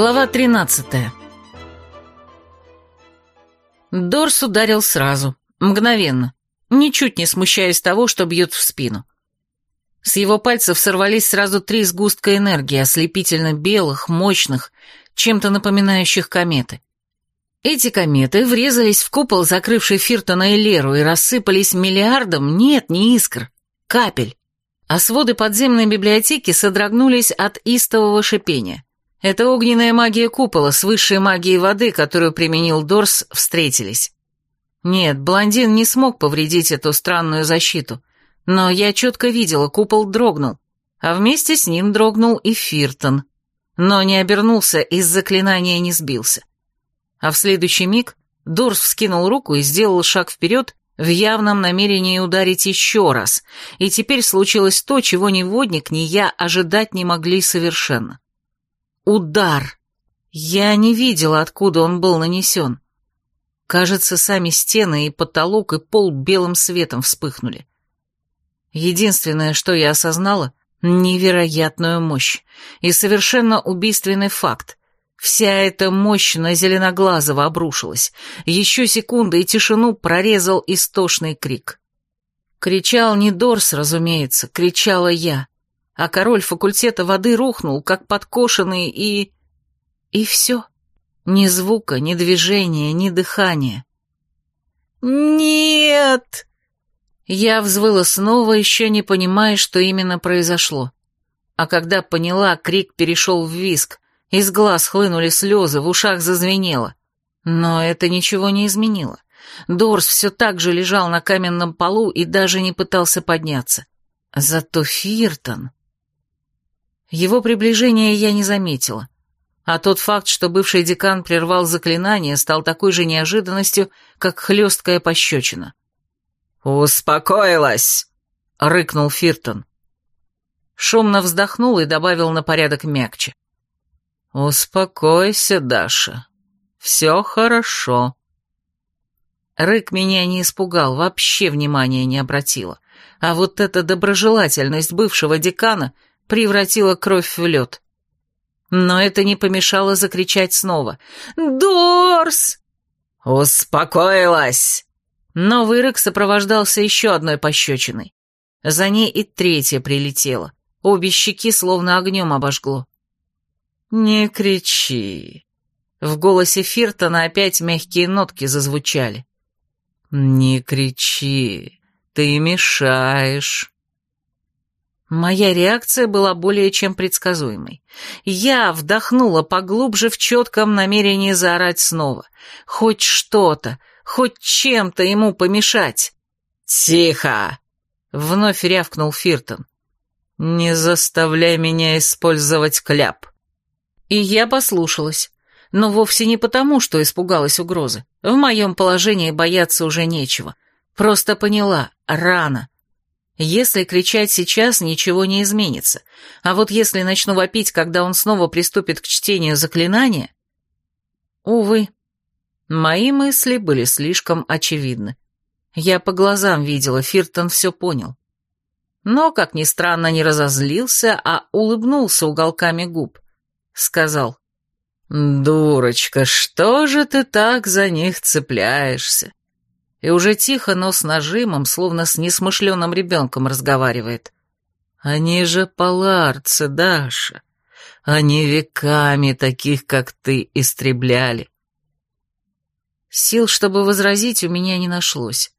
Глава 13 Дорс ударил сразу, мгновенно, ничуть не смущаясь того, что бьет в спину. С его пальцев сорвались сразу три сгустка энергии, ослепительно белых, мощных, чем-то напоминающих кометы. Эти кометы врезались в купол, закрывший Фиртона и Леру, и рассыпались миллиардом, нет, не искр, капель. А своды подземной библиотеки содрогнулись от истового шипения. Это огненная магия купола с высшей магией воды, которую применил Дорс, встретились. Нет, блондин не смог повредить эту странную защиту, но я четко видела, купол дрогнул, а вместе с ним дрогнул и Фиртон, но не обернулся и с заклинания не сбился. А в следующий миг Дорс вскинул руку и сделал шаг вперед в явном намерении ударить еще раз, и теперь случилось то, чего ни водник, ни я ожидать не могли совершенно. Удар! Я не видела, откуда он был нанесен. Кажется, сами стены и потолок, и пол белым светом вспыхнули. Единственное, что я осознала — невероятную мощь и совершенно убийственный факт. Вся эта мощь на Зеленоглазого обрушилась. Еще секунда, и тишину прорезал истошный крик. Кричал не Дорс, разумеется, кричала я. А король факультета воды рухнул, как подкошенный, и... И все. Ни звука, ни движения, ни дыхания. «Нет!» Я взвыла снова, еще не понимая, что именно произошло. А когда поняла, крик перешел в виск, из глаз хлынули слезы, в ушах зазвенело. Но это ничего не изменило. Дорс все так же лежал на каменном полу и даже не пытался подняться. Зато Фиртон... Его приближение я не заметила. А тот факт, что бывший декан прервал заклинание, стал такой же неожиданностью, как хлесткая пощечина. «Успокоилась!» — рыкнул Фиртон. Шумно вздохнул и добавил на порядок мягче. «Успокойся, Даша. Все хорошо». Рык меня не испугал, вообще внимания не обратила. А вот эта доброжелательность бывшего декана превратила кровь в лед. Но это не помешало закричать снова. «Дорс!» «Успокоилась!» Новый рык сопровождался еще одной пощечиной. За ней и третья прилетела. Обе щеки словно огнем обожгло. «Не кричи!» В голосе Фиртона опять мягкие нотки зазвучали. «Не кричи, ты мешаешь». Моя реакция была более чем предсказуемой. Я вдохнула поглубже в четком намерении заорать снова. Хоть что-то, хоть чем-то ему помешать. «Тихо!» — вновь рявкнул Фиртон. «Не заставляй меня использовать кляп». И я послушалась. Но вовсе не потому, что испугалась угрозы. В моем положении бояться уже нечего. Просто поняла, рано. Если кричать сейчас, ничего не изменится. А вот если начну вопить, когда он снова приступит к чтению заклинания... Увы, мои мысли были слишком очевидны. Я по глазам видела, Фиртон все понял. Но, как ни странно, не разозлился, а улыбнулся уголками губ. Сказал, «Дурочка, что же ты так за них цепляешься? И уже тихо, но с нажимом, словно с несмышленным ребенком разговаривает. «Они же паларцы, Даша. Они веками таких, как ты, истребляли». Сил, чтобы возразить, у меня не нашлось.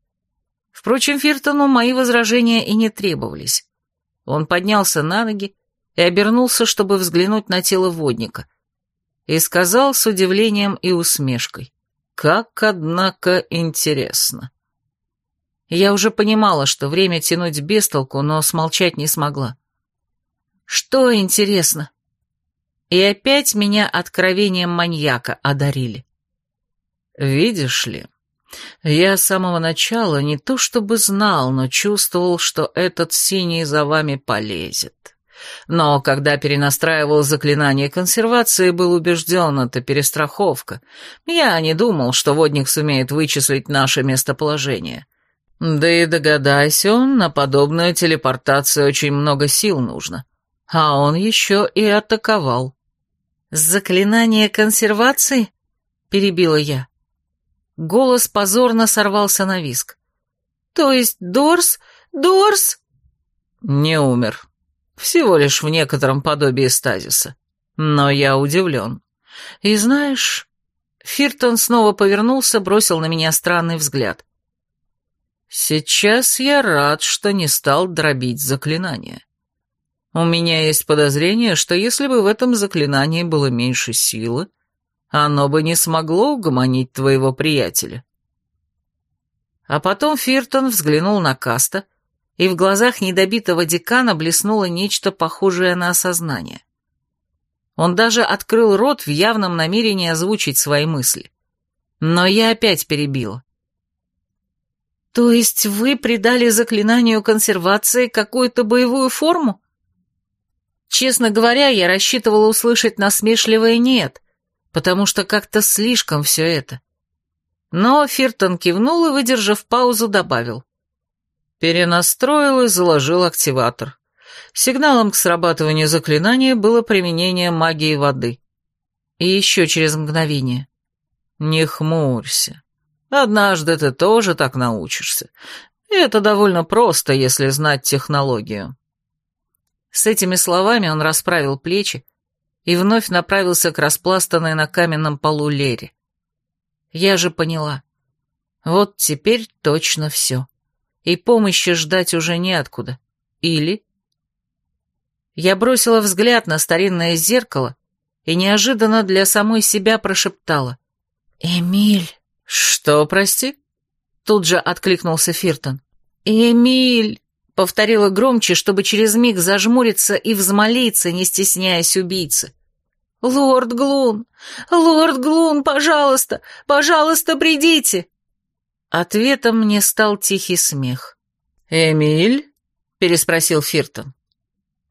Впрочем, Фиртону мои возражения и не требовались. Он поднялся на ноги и обернулся, чтобы взглянуть на тело водника, и сказал с удивлением и усмешкой. Как, однако, интересно. Я уже понимала, что время тянуть без толку, но смолчать не смогла. Что интересно? И опять меня откровением маньяка одарили. Видишь ли, я с самого начала не то чтобы знал, но чувствовал, что этот синий за вами полезет. Но когда перенастраивал заклинание консервации, был убежден, это перестраховка. Я не думал, что водник сумеет вычислить наше местоположение. Да и догадайся он, на подобную телепортацию очень много сил нужно. А он еще и атаковал. «Заклинание консервации?» — перебила я. Голос позорно сорвался на виск. «То есть Дорс? Дорс?» «Не умер. Всего лишь в некотором подобии стазиса. Но я удивлен. И знаешь...» Фиртон снова повернулся, бросил на меня странный взгляд. «Сейчас я рад, что не стал дробить заклинание. У меня есть подозрение, что если бы в этом заклинании было меньше силы, оно бы не смогло угомонить твоего приятеля». А потом Фиртон взглянул на Каста, и в глазах недобитого декана блеснуло нечто похожее на осознание. Он даже открыл рот в явном намерении озвучить свои мысли. Но я опять перебила. «То есть вы придали заклинанию консервации какую-то боевую форму?» Честно говоря, я рассчитывала услышать насмешливое «нет», потому что как-то слишком все это. Но Фиртон кивнул и, выдержав паузу, добавил. Перенастроил и заложил активатор. Сигналом к срабатыванию заклинания было применение магии воды. И еще через мгновение. «Не хмурься. Однажды ты тоже так научишься. Это довольно просто, если знать технологию». С этими словами он расправил плечи и вновь направился к распластанной на каменном полу Лере. Я же поняла. Вот теперь точно все. И помощи ждать уже неоткуда. Или я бросила взгляд на старинное зеркало и неожиданно для самой себя прошептала. «Эмиль!» «Что, прости?» Тут же откликнулся Фиртон. «Эмиль!» — повторила громче, чтобы через миг зажмуриться и взмолиться, не стесняясь убийцы. «Лорд Глун! Лорд Глун, пожалуйста! Пожалуйста, придите!» Ответом мне стал тихий смех. «Эмиль?» — переспросил Фиртон.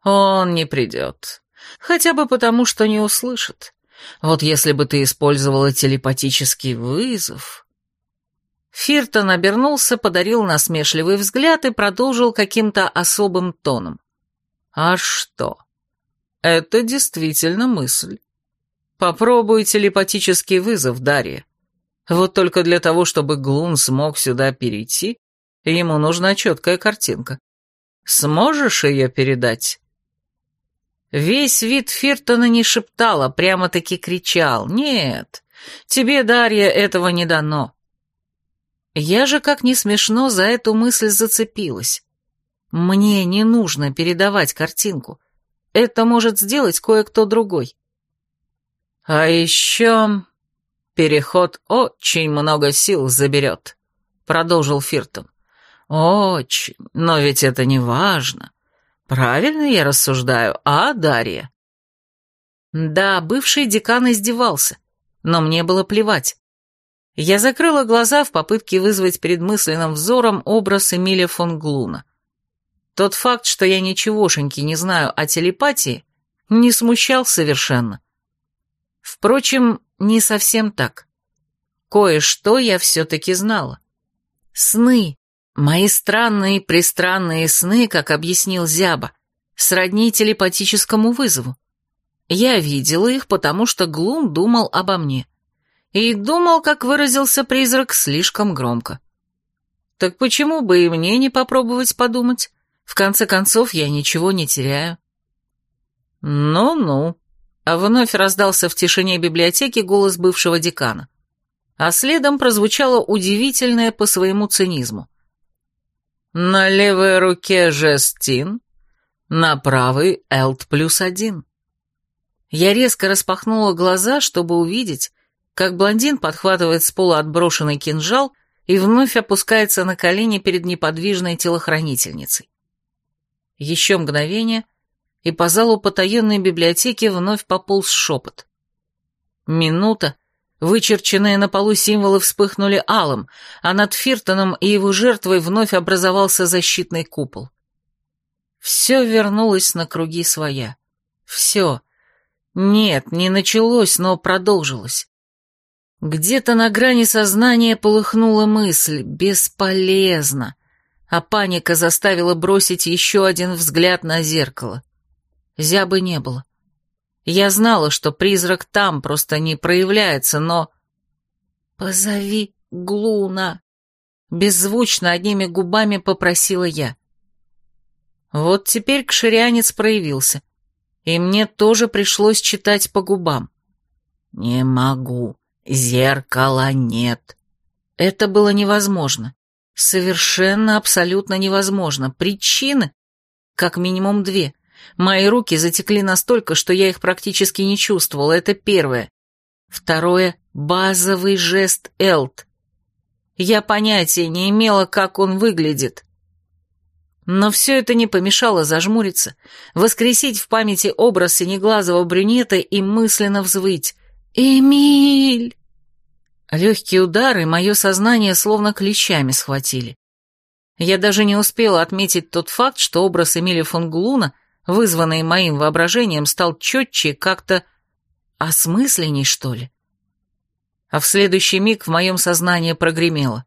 Он не придет. Хотя бы потому, что не услышит. Вот если бы ты использовала телепатический вызов... Фиртон обернулся, подарил насмешливый взгляд и продолжил каким-то особым тоном. А что? Это действительно мысль. Попробуй телепатический вызов, Дарья. Вот только для того, чтобы Глун смог сюда перейти, ему нужна четкая картинка. Сможешь ее передать? Весь вид Фиртона не шептал, а прямо-таки кричал. «Нет, тебе, Дарья, этого не дано». Я же, как ни смешно, за эту мысль зацепилась. Мне не нужно передавать картинку. Это может сделать кое-кто другой. А еще переход очень много сил заберет, продолжил Фиртон. Очень, но ведь это не важно. Правильно я рассуждаю, а, Дарья? Да, бывший декан издевался, но мне было плевать. Я закрыла глаза в попытке вызвать перед мысленным взором образ Эмиля фон Глуна. Тот факт, что я ничегошеньки не знаю о телепатии, не смущал совершенно. Впрочем, не совсем так. Кое-что я все-таки знала. Сны, Мои странные-пристранные сны, как объяснил Зяба, сродни телепатическому вызову. Я видела их, потому что Глум думал обо мне. И думал, как выразился призрак, слишком громко. Так почему бы и мне не попробовать подумать? В конце концов, я ничего не теряю. Ну-ну. А вновь раздался в тишине библиотеки голос бывшего декана. А следом прозвучало удивительное по своему цинизму. На левой руке жестин, на правой элт плюс один. Я резко распахнула глаза, чтобы увидеть, как блондин подхватывает с пола отброшенный кинжал и вновь опускается на колени перед неподвижной телохранительницей. Еще мгновение, и по залу потаенной библиотеки вновь пополз шепот. Минута, Вычерченные на полу символы вспыхнули алым, а над Фиртоном и его жертвой вновь образовался защитный купол. Все вернулось на круги своя. Все. Нет, не началось, но продолжилось. Где-то на грани сознания полыхнула мысль «бесполезно», а паника заставила бросить еще один взгляд на зеркало. Зябы не было. Я знала, что призрак там просто не проявляется, но... «Позови Глуна!» Беззвучно одними губами попросила я. Вот теперь кширянец проявился, и мне тоже пришлось читать по губам. «Не могу, зеркала нет». Это было невозможно. Совершенно, абсолютно невозможно. Причины? Как минимум две. Мои руки затекли настолько, что я их практически не чувствовала. Это первое. Второе — базовый жест Элт. Я понятия не имела, как он выглядит. Но все это не помешало зажмуриться, воскресить в памяти образ синеглазого брюнета и мысленно взвыть. «Эмиль!» Легкие удары мое сознание словно клещами схватили. Я даже не успела отметить тот факт, что образ Эмиля фон Глуна, вызванный моим воображением, стал четче как-то осмысленней, что ли. А в следующий миг в моем сознании прогремело.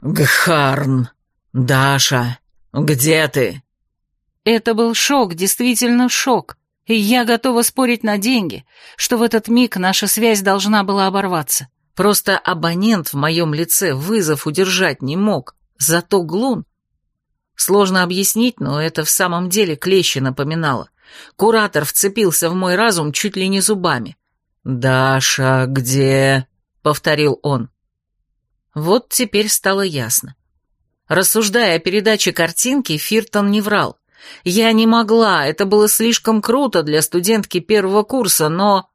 «Гхарн! Даша! Где ты?» Это был шок, действительно шок. И я готова спорить на деньги, что в этот миг наша связь должна была оборваться. Просто абонент в моем лице вызов удержать не мог, зато Глун... Сложно объяснить, но это в самом деле клещи напоминало. Куратор вцепился в мой разум чуть ли не зубами. «Даша, где?» — повторил он. Вот теперь стало ясно. Рассуждая о передаче картинки, Фиртон не врал. Я не могла, это было слишком круто для студентки первого курса, но...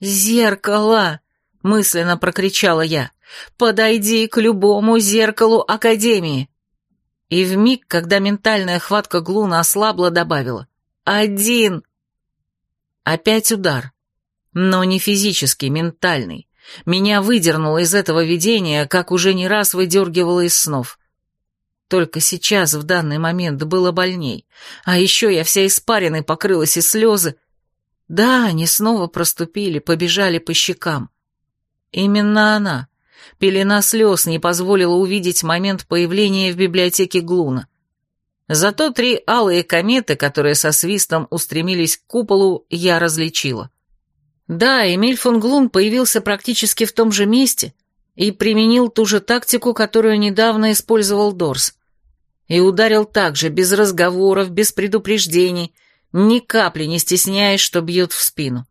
«Зеркало!» — мысленно прокричала я. «Подойди к любому зеркалу Академии!» И в миг, когда ментальная хватка Глуна ослабла, добавила. «Один!» Опять удар. Но не физический, ментальный. Меня выдернуло из этого видения, как уже не раз выдергивало из снов. Только сейчас, в данный момент, было больней. А еще я вся испаренной покрылась и слезы. Да, они снова проступили, побежали по щекам. Именно она. Пелена слез не позволила увидеть момент появления в библиотеке Глуна. Зато три алые кометы, которые со свистом устремились к куполу, я различила. Да, Эмиль фон Глун появился практически в том же месте и применил ту же тактику, которую недавно использовал Дорс. И ударил так же, без разговоров, без предупреждений, ни капли не стесняясь, что бьет в спину.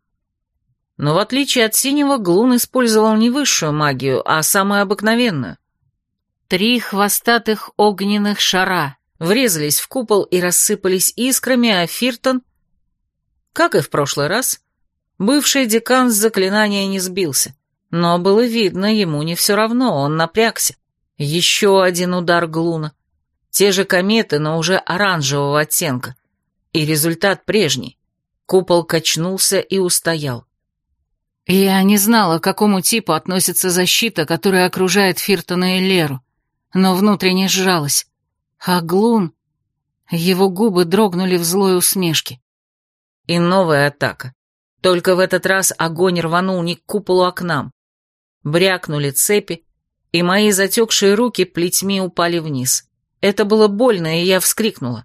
Но в отличие от синего, Глун использовал не высшую магию, а самую обыкновенную. Три хвостатых огненных шара врезались в купол и рассыпались искрами, а Фиртон, как и в прошлый раз, бывший декан с заклинания не сбился. Но было видно, ему не все равно, он напрягся. Еще один удар Глуна. Те же кометы, но уже оранжевого оттенка. И результат прежний. Купол качнулся и устоял. Я не знала, к какому типу относится защита, которая окружает Фиртона и Леру, но внутренне сжалась. А Глун... Его губы дрогнули в злой усмешке. И новая атака. Только в этот раз огонь рванул не к куполу, а к нам. Брякнули цепи, и мои затекшие руки плетьми упали вниз. Это было больно, и я вскрикнула.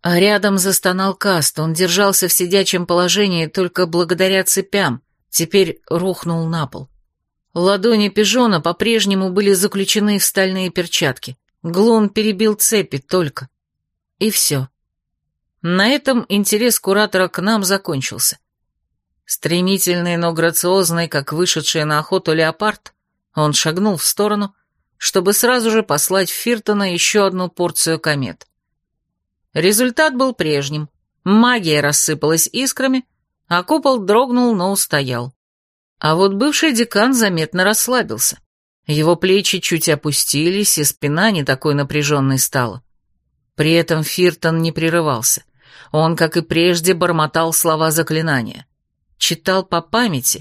А рядом застонал Каст, он держался в сидячем положении только благодаря цепям, теперь рухнул на пол. Ладони пижона по-прежнему были заключены в стальные перчатки. Глун перебил цепи только. И все. На этом интерес куратора к нам закончился. Стремительный, но грациозный, как вышедший на охоту леопард, он шагнул в сторону, чтобы сразу же послать Фиртона еще одну порцию комет. Результат был прежним. Магия рассыпалась искрами, а купол дрогнул, но устоял. А вот бывший декан заметно расслабился. Его плечи чуть опустились, и спина не такой напряженной стала. При этом Фиртон не прерывался. Он, как и прежде, бормотал слова заклинания. Читал по памяти,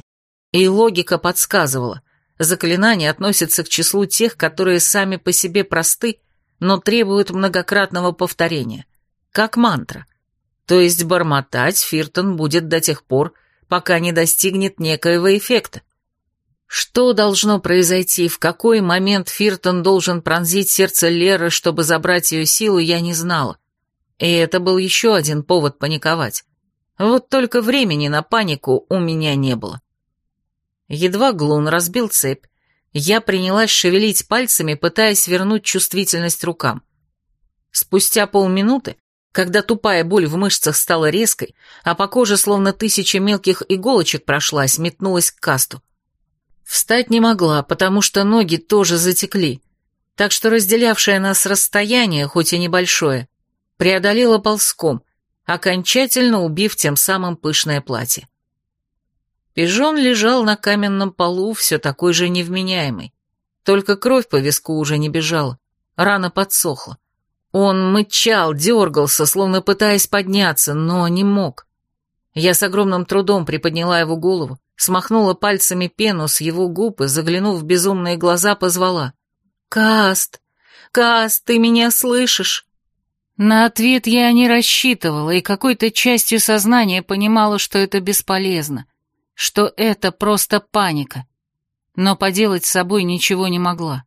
и логика подсказывала. Заклинания относятся к числу тех, которые сами по себе просты, но требуют многократного повторения. Как мантра. То есть бормотать Фиртон будет до тех пор, пока не достигнет некоего эффекта. Что должно произойти, в какой момент Фиртон должен пронзить сердце Леры, чтобы забрать ее силу, я не знала. И это был еще один повод паниковать. Вот только времени на панику у меня не было. Едва Глун разбил цепь, я принялась шевелить пальцами, пытаясь вернуть чувствительность рукам. Спустя полминуты, когда тупая боль в мышцах стала резкой, а по коже словно тысяча мелких иголочек прошлась, метнулась к касту. Встать не могла, потому что ноги тоже затекли, так что разделявшее нас расстояние, хоть и небольшое, преодолела ползком, окончательно убив тем самым пышное платье. Пижон лежал на каменном полу, все такой же невменяемый. Только кровь по виску уже не бежала, рана подсохла. Он мычал, дергался, словно пытаясь подняться, но не мог. Я с огромным трудом приподняла его голову, смахнула пальцами пену с его губ и, заглянув в безумные глаза, позвала. «Каст! Каст, ты меня слышишь?» На ответ я не рассчитывала и какой-то частью сознания понимала, что это бесполезно, что это просто паника. Но поделать с собой ничего не могла.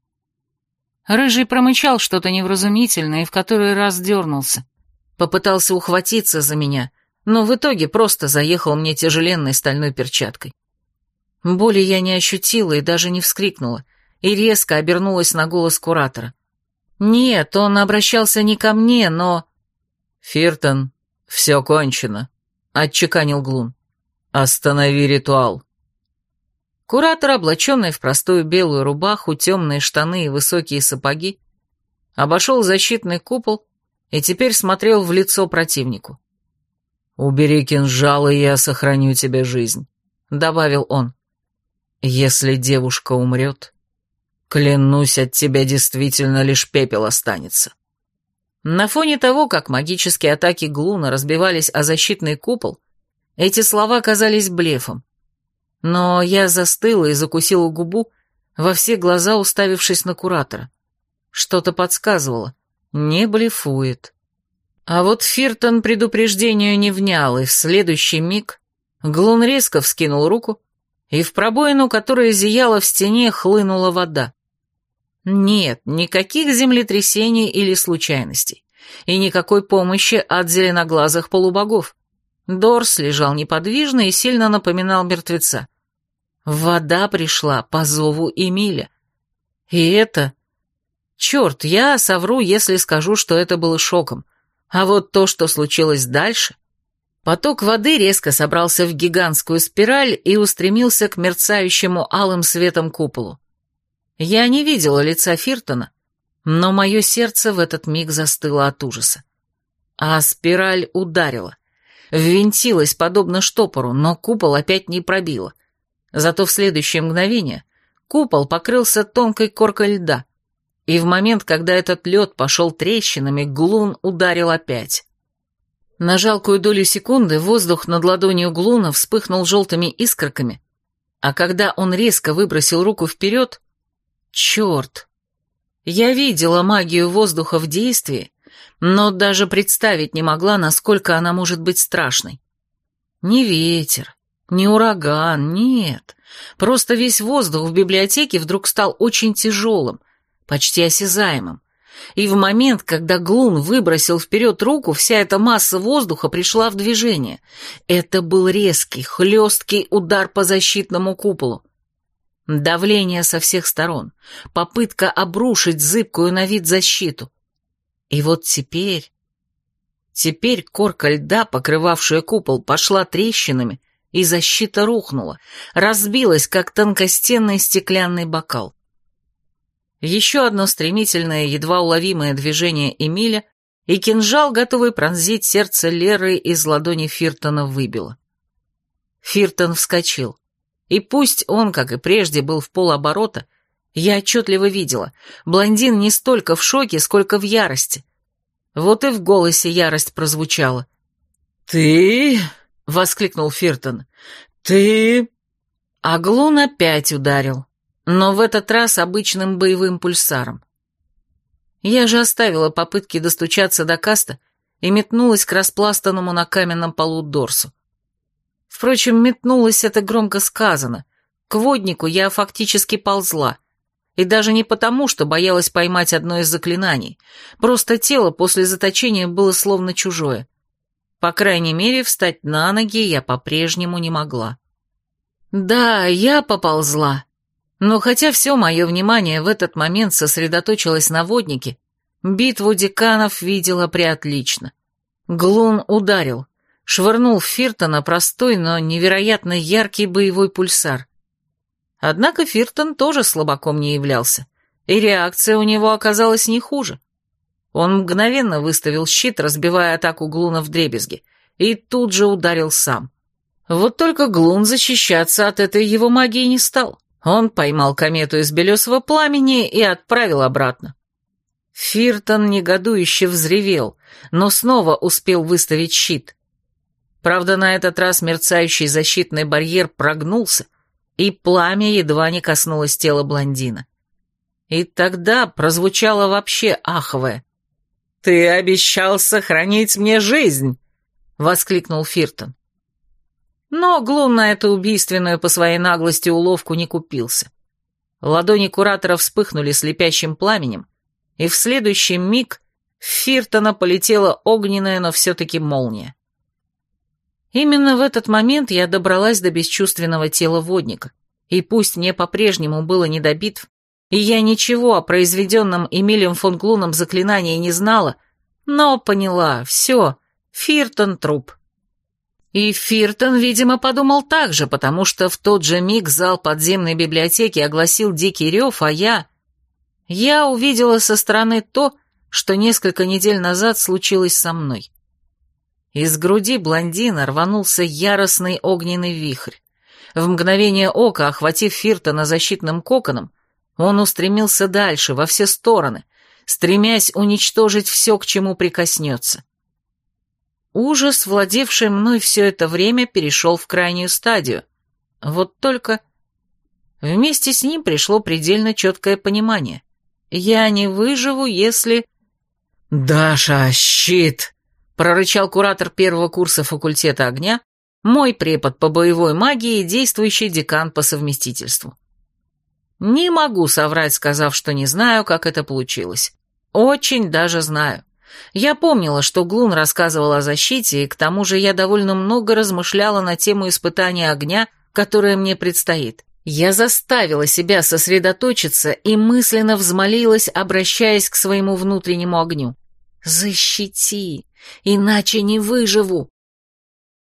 Рыжий промычал что-то невразумительное и в который раз дернулся. Попытался ухватиться за меня, но в итоге просто заехал мне тяжеленной стальной перчаткой. Боли я не ощутила и даже не вскрикнула, и резко обернулась на голос куратора. Нет, он обращался не ко мне, но... «Фиртон, все кончено», — отчеканил Глун. «Останови ритуал». Куратор, облаченный в простую белую рубаху, темные штаны и высокие сапоги, обошел защитный купол и теперь смотрел в лицо противнику. «Убери кинжал, и я сохраню тебе жизнь», — добавил он. «Если девушка умрет, клянусь, от тебя действительно лишь пепел останется». На фоне того, как магические атаки Глуна разбивались о защитный купол, эти слова казались блефом. Но я застыла и закусила губу, во все глаза уставившись на куратора. Что-то подсказывало. Не блефует. А вот Фиртон предупреждению не внял, и в следующий миг Глун резко вскинул руку, и в пробоину, которая зияла в стене, хлынула вода. Нет, никаких землетрясений или случайностей, и никакой помощи от зеленоглазых полубогов. Дорс лежал неподвижно и сильно напоминал мертвеца. Вода пришла по зову Эмиля. И это... Черт, я совру, если скажу, что это было шоком. А вот то, что случилось дальше... Поток воды резко собрался в гигантскую спираль и устремился к мерцающему алым светом куполу. Я не видела лица Фиртона, но мое сердце в этот миг застыло от ужаса. А спираль ударила. Ввинтилась, подобно штопору, но купол опять не пробила. Зато в следующее мгновение купол покрылся тонкой коркой льда, и в момент, когда этот лед пошел трещинами, Глун ударил опять. На жалкую долю секунды воздух над ладонью Глуна вспыхнул желтыми искорками, а когда он резко выбросил руку вперед... Черт! Я видела магию воздуха в действии, но даже представить не могла, насколько она может быть страшной. Не ветер, не ураган, нет. Просто весь воздух в библиотеке вдруг стал очень тяжелым, почти осязаемым. И в момент, когда Глун выбросил вперед руку, вся эта масса воздуха пришла в движение. Это был резкий, хлесткий удар по защитному куполу. Давление со всех сторон, попытка обрушить зыбкую на вид защиту. И вот теперь... Теперь корка льда, покрывавшая купол, пошла трещинами, и защита рухнула, разбилась, как тонкостенный стеклянный бокал. Еще одно стремительное, едва уловимое движение Эмиля, и кинжал, готовый пронзить сердце Леры из ладони Фиртона, выбило. Фиртон вскочил. И пусть он, как и прежде, был в полоборота, я отчетливо видела, блондин не столько в шоке, сколько в ярости. Вот и в голосе ярость прозвучала. «Ты...» — воскликнул Фиртон. «Ты...» Аглун опять ударил, но в этот раз обычным боевым пульсаром. Я же оставила попытки достучаться до каста и метнулась к распластанному на каменном полу Дорсу. Впрочем, метнулась это громко сказано. К воднику я фактически ползла. И даже не потому, что боялась поймать одно из заклинаний. Просто тело после заточения было словно чужое. По крайней мере, встать на ноги я по-прежнему не могла. Да, я поползла. Но хотя все мое внимание в этот момент сосредоточилось на воднике, битву деканов видела преотлично. Глун ударил, швырнул в Фиртона простой, но невероятно яркий боевой пульсар. Однако Фиртон тоже слабаком не являлся, и реакция у него оказалась не хуже. Он мгновенно выставил щит, разбивая атаку Глуна в дребезги, и тут же ударил сам. Вот только Глун защищаться от этой его магии не стал. Он поймал комету из белесого пламени и отправил обратно. Фиртон негодующе взревел, но снова успел выставить щит. Правда, на этот раз мерцающий защитный барьер прогнулся, и пламя едва не коснулось тела блондина. И тогда прозвучало вообще аховое. «Ты обещал сохранить мне жизнь!» — воскликнул Фиртон. Но Глун на эту убийственную по своей наглости уловку не купился. Ладони куратора вспыхнули слепящим пламенем, и в следующий миг в Фиртона полетела огненная, но все-таки молния. Именно в этот момент я добралась до бесчувственного тела водника, и пусть мне по-прежнему было не до битв, и я ничего о произведенном Эмилием фон Глуном заклинании не знала, но поняла, все, Фиртон труп. И Фиртон, видимо, подумал так же, потому что в тот же миг зал подземной библиотеки огласил дикий рев, а я... Я увидела со стороны то, что несколько недель назад случилось со мной. Из груди блондина рванулся яростный огненный вихрь. В мгновение ока, охватив Фиртона защитным коконом, он устремился дальше, во все стороны, стремясь уничтожить все, к чему прикоснется. Ужас, владевший мной все это время, перешел в крайнюю стадию. Вот только вместе с ним пришло предельно четкое понимание. Я не выживу, если... «Даша, щит!» — прорычал куратор первого курса факультета огня, мой препод по боевой магии и действующий декан по совместительству. Не могу соврать, сказав, что не знаю, как это получилось. Очень даже знаю. Я помнила, что Глун рассказывал о защите, и к тому же я довольно много размышляла на тему испытания огня, которое мне предстоит. Я заставила себя сосредоточиться и мысленно взмолилась, обращаясь к своему внутреннему огню. «Защити, иначе не выживу!»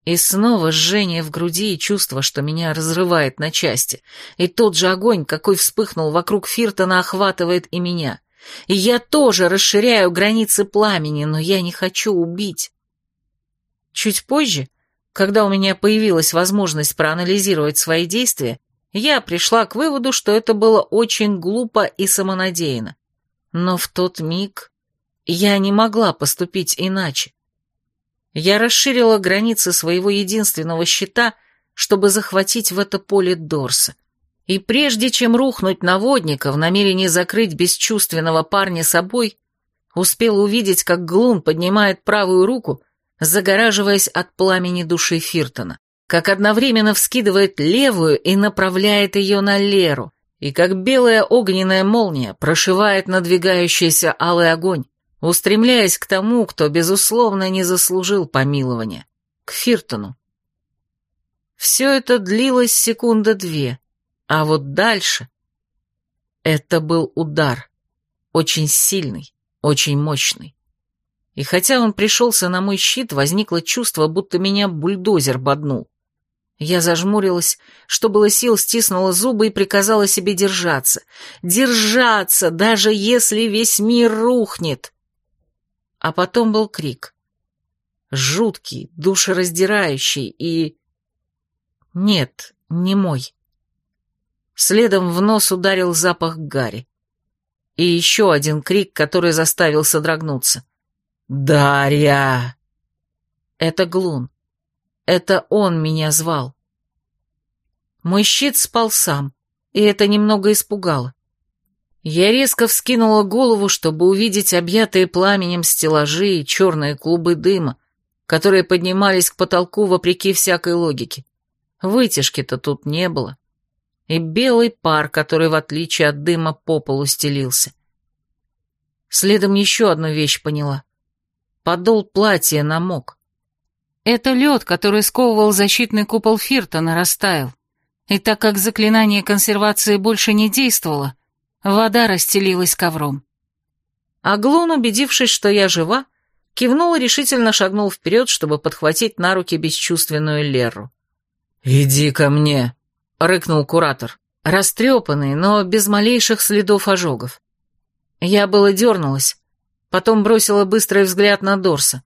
И снова жжение в груди и чувство, что меня разрывает на части. И тот же огонь, какой вспыхнул вокруг Фиртона, охватывает и меня. И я тоже расширяю границы пламени, но я не хочу убить. Чуть позже, когда у меня появилась возможность проанализировать свои действия, я пришла к выводу, что это было очень глупо и самонадеянно. Но в тот миг я не могла поступить иначе. Я расширила границы своего единственного щита, чтобы захватить в это поле Дорса. И прежде чем рухнуть на водника в намерении закрыть бесчувственного парня собой, успел увидеть, как Глун поднимает правую руку, загораживаясь от пламени души Фиртона, как одновременно вскидывает левую и направляет ее на Леру, и как белая огненная молния прошивает надвигающийся алый огонь, устремляясь к тому, кто, безусловно, не заслужил помилования, к Фиртону. Все это длилось секунда две, а вот дальше... Это был удар. Очень сильный, очень мощный. И хотя он пришелся на мой щит, возникло чувство, будто меня бульдозер боднул. Я зажмурилась, что было сил, стиснула зубы и приказала себе держаться. Держаться, даже если весь мир рухнет. А потом был крик. Жуткий, душераздирающий и... Нет, не мой. Следом в нос ударил запах гари. И еще один крик, который заставил содрогнуться. «Дарья!» Это Глун. Это он меня звал. Мой щит спал сам, и это немного испугало. Я резко вскинула голову, чтобы увидеть объятые пламенем стеллажи и черные клубы дыма, которые поднимались к потолку вопреки всякой логике. Вытяжки-то тут не было и белый пар, который, в отличие от дыма, по полу стелился. Следом еще одну вещь поняла. Подол платья намок. Это лед, который сковывал защитный купол Фиртона, растаял. И так как заклинание консервации больше не действовало, вода расстелилась ковром. Аглон, убедившись, что я жива, кивнул и решительно шагнул вперед, чтобы подхватить на руки бесчувственную Леру. «Иди ко мне!» — рыкнул куратор, растрепанный, но без малейших следов ожогов. Я было дернулась, потом бросила быстрый взгляд на Дорса.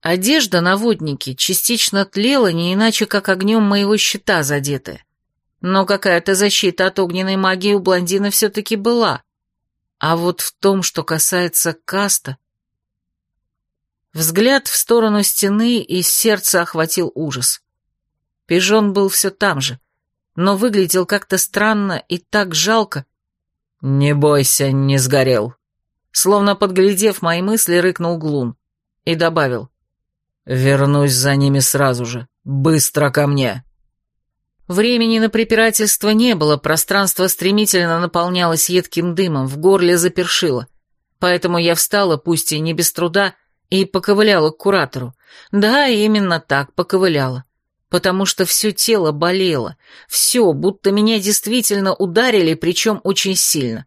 Одежда на воднике частично тлела не иначе, как огнем моего щита задетая. Но какая-то защита от огненной магии у блондина все-таки была. А вот в том, что касается каста... Взгляд в сторону стены, и сердце охватил ужас. Пижон был все там же, но выглядел как-то странно и так жалко. «Не бойся, не сгорел», Словно подглядев мои мысли, рыкнул Глун и добавил. «Вернусь за ними сразу же. Быстро ко мне!» Времени на препирательство не было, пространство стремительно наполнялось едким дымом, в горле запершило. Поэтому я встала, пусть и не без труда, и поковыляла к куратору. Да, именно так, поковыляла. Потому что все тело болело, все, будто меня действительно ударили, причем очень сильно.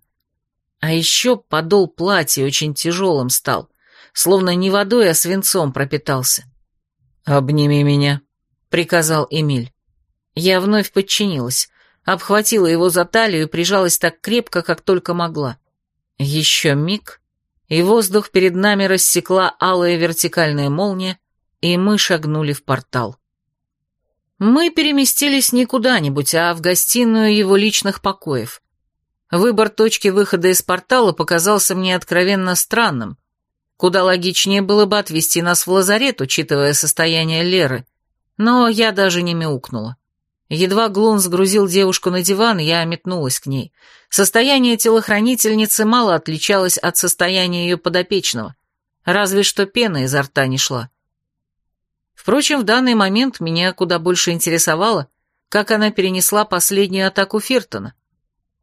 А еще подол платья очень тяжелым стал, словно не водой, а свинцом пропитался. «Обними меня», — приказал Эмиль. Я вновь подчинилась, обхватила его за талию и прижалась так крепко, как только могла. Еще миг, и воздух перед нами рассекла алая вертикальная молния, и мы шагнули в портал. Мы переместились не куда-нибудь, а в гостиную его личных покоев. Выбор точки выхода из портала показался мне откровенно странным. Куда логичнее было бы отвезти нас в лазарет, учитывая состояние Леры. Но я даже не мяукнула. Едва Глун сгрузил девушку на диван, я метнулась к ней. Состояние телохранительницы мало отличалось от состояния ее подопечного, разве что пена изо рта не шла. Впрочем, в данный момент меня куда больше интересовало, как она перенесла последнюю атаку Фиртона.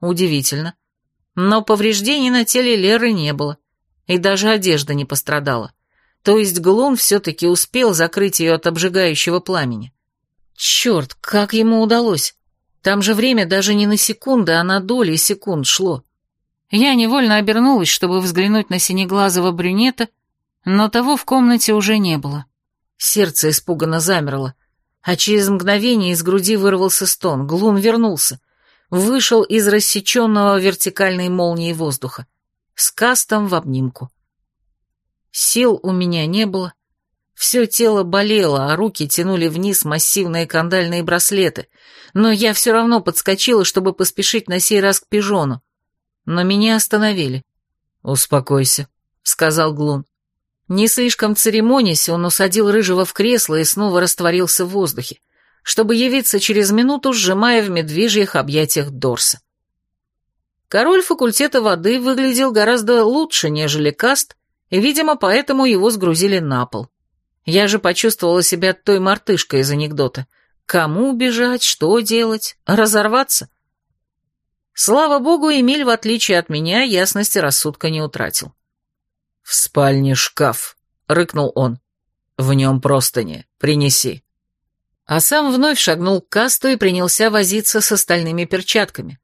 Удивительно. Но повреждений на теле Леры не было, и даже одежда не пострадала. То есть Глун все-таки успел закрыть ее от обжигающего пламени. Черт, как ему удалось? Там же время даже не на секунды, а на доли секунд шло. Я невольно обернулась, чтобы взглянуть на синеглазого брюнета, но того в комнате уже не было. Сердце испуганно замерло, а через мгновение из груди вырвался стон. Глун вернулся вышел из рассеченного вертикальной молнией воздуха, с кастом в обнимку. Сил у меня не было, все тело болело, а руки тянули вниз массивные кандальные браслеты, но я все равно подскочила, чтобы поспешить на сей раз к пижону. Но меня остановили. «Успокойся», — сказал Глун. Не слишком церемонясь, он усадил Рыжего в кресло и снова растворился в воздухе чтобы явиться через минуту, сжимая в медвежьих объятиях Дорса. Король факультета воды выглядел гораздо лучше, нежели Каст, и, видимо, поэтому его сгрузили на пол. Я же почувствовала себя той мартышкой из анекдота. Кому убежать, что делать, разорваться? Слава богу, Эмиль, в отличие от меня, ясности рассудка не утратил. «В спальне шкаф», — рыкнул он. «В нем простыни. Принеси» а сам вновь шагнул к касту и принялся возиться с остальными перчатками.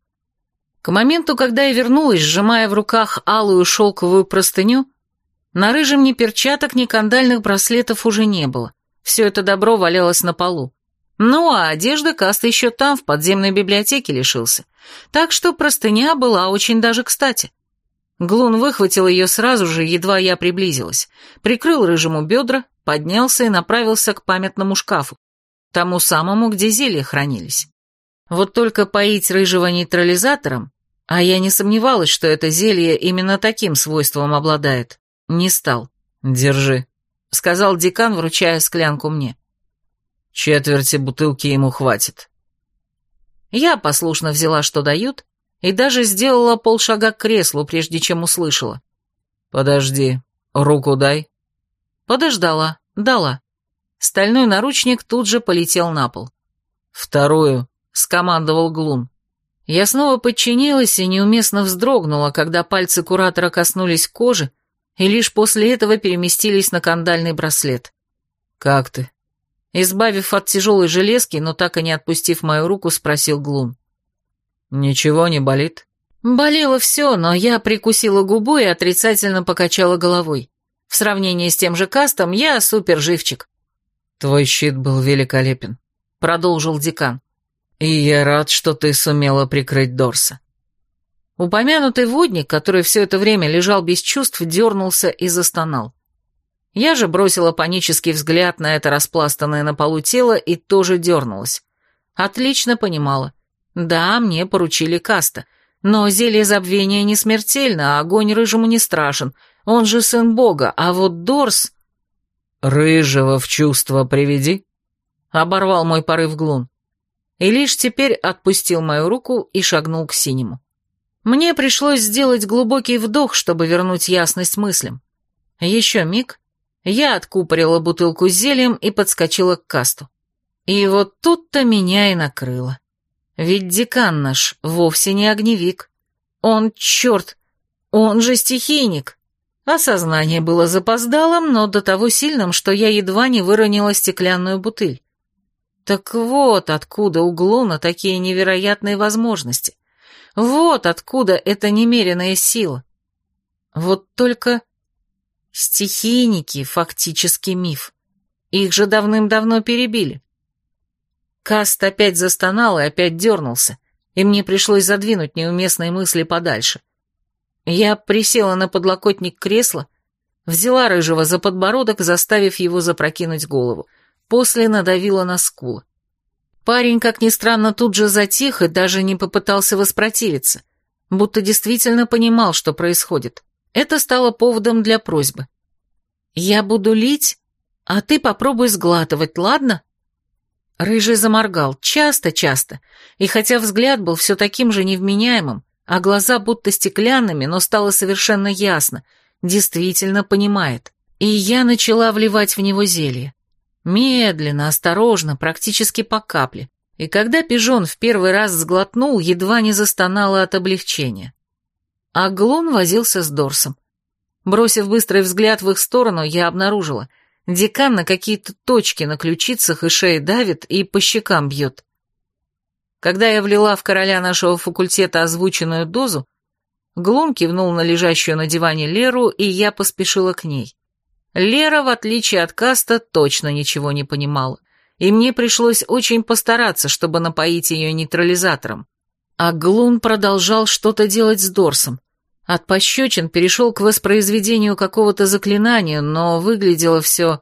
К моменту, когда я вернулась, сжимая в руках алую шелковую простыню, на рыжем ни перчаток, ни кандальных браслетов уже не было. Все это добро валялось на полу. Ну, а одежда Каста еще там, в подземной библиотеке, лишился. Так что простыня была очень даже кстати. Глун выхватил ее сразу же, едва я приблизилась, прикрыл рыжему бедра, поднялся и направился к памятному шкафу тому самому, где зелья хранились. Вот только поить рыжего нейтрализатором, а я не сомневалась, что это зелье именно таким свойством обладает, не стал. «Держи», — сказал декан, вручая склянку мне. «Четверти бутылки ему хватит». Я послушно взяла, что дают, и даже сделала полшага к креслу, прежде чем услышала. «Подожди, руку дай». Подождала, дала. Стальной наручник тут же полетел на пол. «Вторую», — скомандовал Глун. Я снова подчинилась и неуместно вздрогнула, когда пальцы куратора коснулись кожи, и лишь после этого переместились на кандальный браслет. «Как ты?» Избавив от тяжелой железки, но так и не отпустив мою руку, спросил Глун. «Ничего не болит?» Болело все, но я прикусила губу и отрицательно покачала головой. В сравнении с тем же кастом я супер-живчик. «Твой щит был великолепен», — продолжил декан. «И я рад, что ты сумела прикрыть Дорса». Упомянутый водник, который все это время лежал без чувств, дернулся и застонал. Я же бросила панический взгляд на это распластанное на полу тело и тоже дернулась. Отлично понимала. Да, мне поручили каста, но зелье забвения не смертельно, а огонь рыжему не страшен. Он же сын бога, а вот Дорс... «Рыжего в чувство приведи», — оборвал мой порыв Глун. И лишь теперь отпустил мою руку и шагнул к синему. Мне пришлось сделать глубокий вдох, чтобы вернуть ясность мыслям. Еще миг, я откупорила бутылку с зельем и подскочила к касту. И вот тут-то меня и накрыло. Ведь декан наш вовсе не огневик. Он, черт, он же стихийник. Осознание было запоздалым, но до того сильным, что я едва не выронила стеклянную бутыль. Так вот откуда у Глуна такие невероятные возможности. Вот откуда эта немеренная сила. Вот только стихийники — фактически миф. Их же давным-давно перебили. Каст опять застонал и опять дернулся, и мне пришлось задвинуть неуместные мысли подальше. Я присела на подлокотник кресла, взяла рыжего за подбородок, заставив его запрокинуть голову, после надавила на скулы. Парень, как ни странно, тут же затих и даже не попытался воспротивиться, будто действительно понимал, что происходит. Это стало поводом для просьбы. «Я буду лить, а ты попробуй сглатывать, ладно?» Рыжий заморгал, часто-часто, и хотя взгляд был все таким же невменяемым, а глаза будто стеклянными, но стало совершенно ясно, действительно понимает. И я начала вливать в него зелье. Медленно, осторожно, практически по капле. И когда пижон в первый раз сглотнул, едва не застонала от облегчения. А Глун возился с Дорсом. Бросив быстрый взгляд в их сторону, я обнаружила — Декан на какие-то точки на ключицах и шее давит и по щекам бьет. Когда я влила в короля нашего факультета озвученную дозу, Глун кивнул на лежащую на диване Леру, и я поспешила к ней. Лера, в отличие от Каста, точно ничего не понимала, и мне пришлось очень постараться, чтобы напоить ее нейтрализатором. А Глун продолжал что-то делать с Дорсом. От пощечин перешел к воспроизведению какого-то заклинания, но выглядело все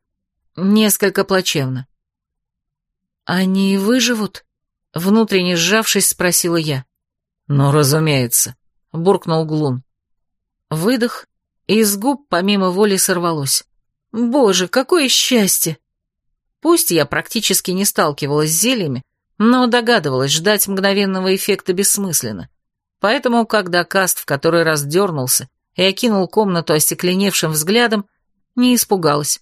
несколько плачевно. «Они выживут?» — внутренне сжавшись, спросила я. «Ну, разумеется», — буркнул Глун. Выдох, и из губ помимо воли сорвалось. «Боже, какое счастье!» Пусть я практически не сталкивалась с зельями, но догадывалась, ждать мгновенного эффекта бессмысленно. Поэтому, когда Каст в который раз дернулся и окинул комнату остекленевшим взглядом, не испугалась.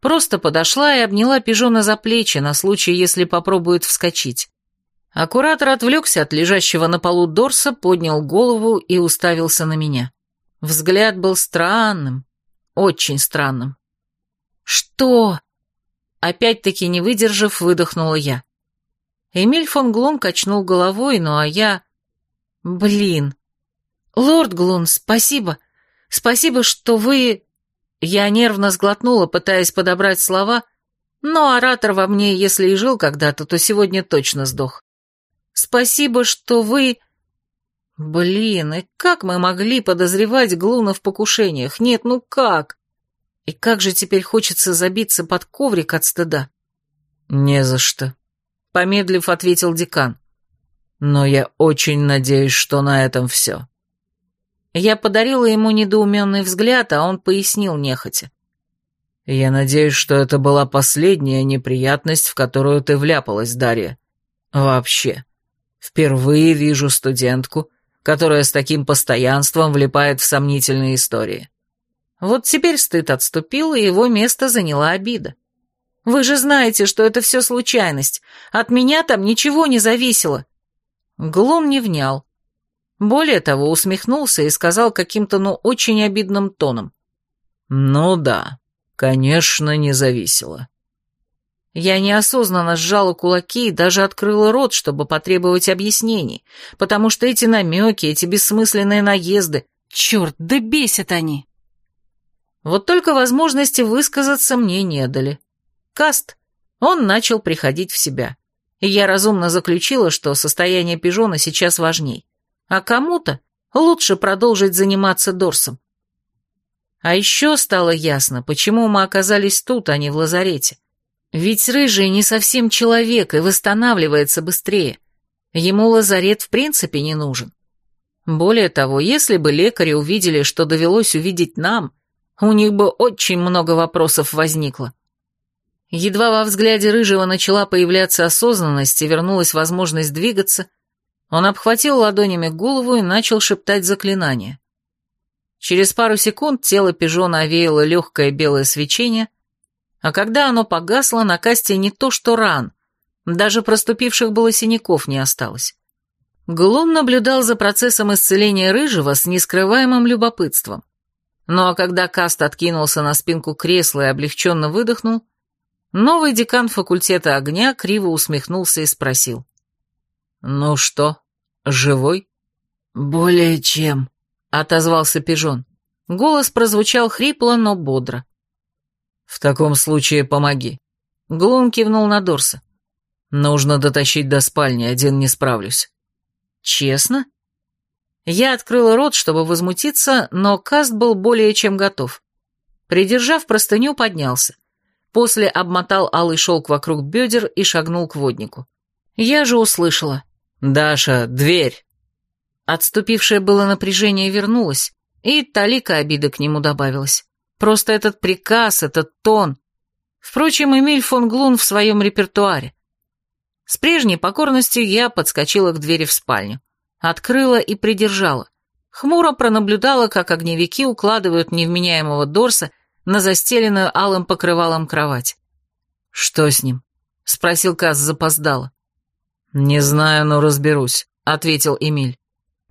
Просто подошла и обняла пижона за плечи на случай, если попробует вскочить. А отвлекся от лежащего на полу Дорса, поднял голову и уставился на меня. Взгляд был странным, очень странным. «Что?» Опять-таки не выдержав, выдохнула я. Эмиль фон Глон качнул головой, ну а я... Блин. Лорд Глун, спасибо. Спасибо, что вы... Я нервно сглотнула, пытаясь подобрать слова, но оратор во мне, если и жил когда-то, то сегодня точно сдох. Спасибо, что вы... Блин, и как мы могли подозревать Глуна в покушениях? Нет, ну как? И как же теперь хочется забиться под коврик от стыда? Не за что. Помедлив, ответил декан. Но я очень надеюсь, что на этом все. Я подарила ему недоуменный взгляд, а он пояснил нехотя. Я надеюсь, что это была последняя неприятность, в которую ты вляпалась, Дарья. Вообще. Впервые вижу студентку, которая с таким постоянством влипает в сомнительные истории. Вот теперь стыд отступил, и его место заняла обида. Вы же знаете, что это все случайность. От меня там ничего не зависело. Глум не внял. Более того, усмехнулся и сказал каким-то, ну, очень обидным тоном. «Ну да, конечно, не зависело». Я неосознанно сжала кулаки и даже открыла рот, чтобы потребовать объяснений, потому что эти намеки, эти бессмысленные наезды, черт, да бесят они. Вот только возможности высказаться мне не дали. Каст, он начал приходить в себя, и я разумно заключила, что состояние пижона сейчас важней, а кому-то лучше продолжить заниматься Дорсом. А еще стало ясно, почему мы оказались тут, а не в лазарете. Ведь рыжий не совсем человек и восстанавливается быстрее. Ему лазарет в принципе не нужен. Более того, если бы лекари увидели, что довелось увидеть нам, у них бы очень много вопросов возникло. Едва во взгляде рыжего начала появляться осознанность и вернулась возможность двигаться, он обхватил ладонями голову и начал шептать заклинание. Через пару секунд тело пижона овеяло легкое белое свечение, а когда оно погасло, на касте не то что ран, даже проступивших было синяков не осталось. Глум наблюдал за процессом исцеления Рыжего с нескрываемым любопытством. А когда Каст откинулся на спинку кресла и облегченно выдохнул, новый декан факультета огня криво усмехнулся и спросил. «Ну что, живой?» «Более чем», — отозвался пижон. Голос прозвучал хрипло, но бодро. «В таком случае помоги». Глун кивнул на Дорса. «Нужно дотащить до спальни, один не справлюсь». «Честно?» Я открыла рот, чтобы возмутиться, но Каст был более чем готов. Придержав простыню, поднялся. После обмотал алый шелк вокруг бедер и шагнул к воднику. Я же услышала. «Даша, дверь!» Отступившее было напряжение вернулось, и талика обиды к нему добавилась. Просто этот приказ, этот тон. Впрочем, Эмиль фон Глун в своем репертуаре. С прежней покорностью я подскочила к двери в спальню. Открыла и придержала. Хмуро пронаблюдала, как огневики укладывают невменяемого Дорса на застеленную алым покрывалом кровать. «Что с ним?» — спросил Каз запоздало. «Не знаю, но разберусь», — ответил Эмиль.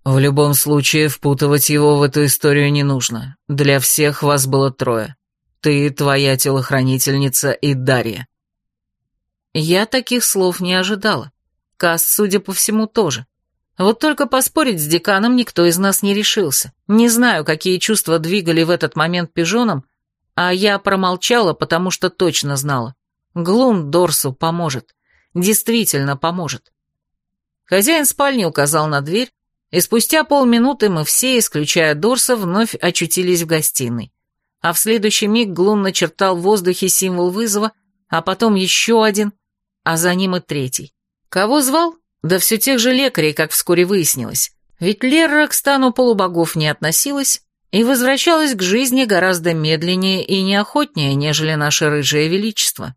В любом случае, впутывать его в эту историю не нужно. Для всех вас было трое. Ты, твоя телохранительница и Дарья. Я таких слов не ожидала. Каст, судя по всему, тоже. Вот только поспорить с деканом никто из нас не решился. Не знаю, какие чувства двигали в этот момент пижоном, а я промолчала, потому что точно знала. Глун Дорсу поможет. Действительно поможет. Хозяин спальни указал на дверь, и спустя полминуты мы все, исключая Дорса, вновь очутились в гостиной. А в следующий миг Глун начертал в воздухе символ вызова, а потом еще один, а за ним и третий. Кого звал? Да все тех же лекарей, как вскоре выяснилось. Ведь Лерра к стану полубогов не относилась и возвращалась к жизни гораздо медленнее и неохотнее, нежели наше рыжее величество.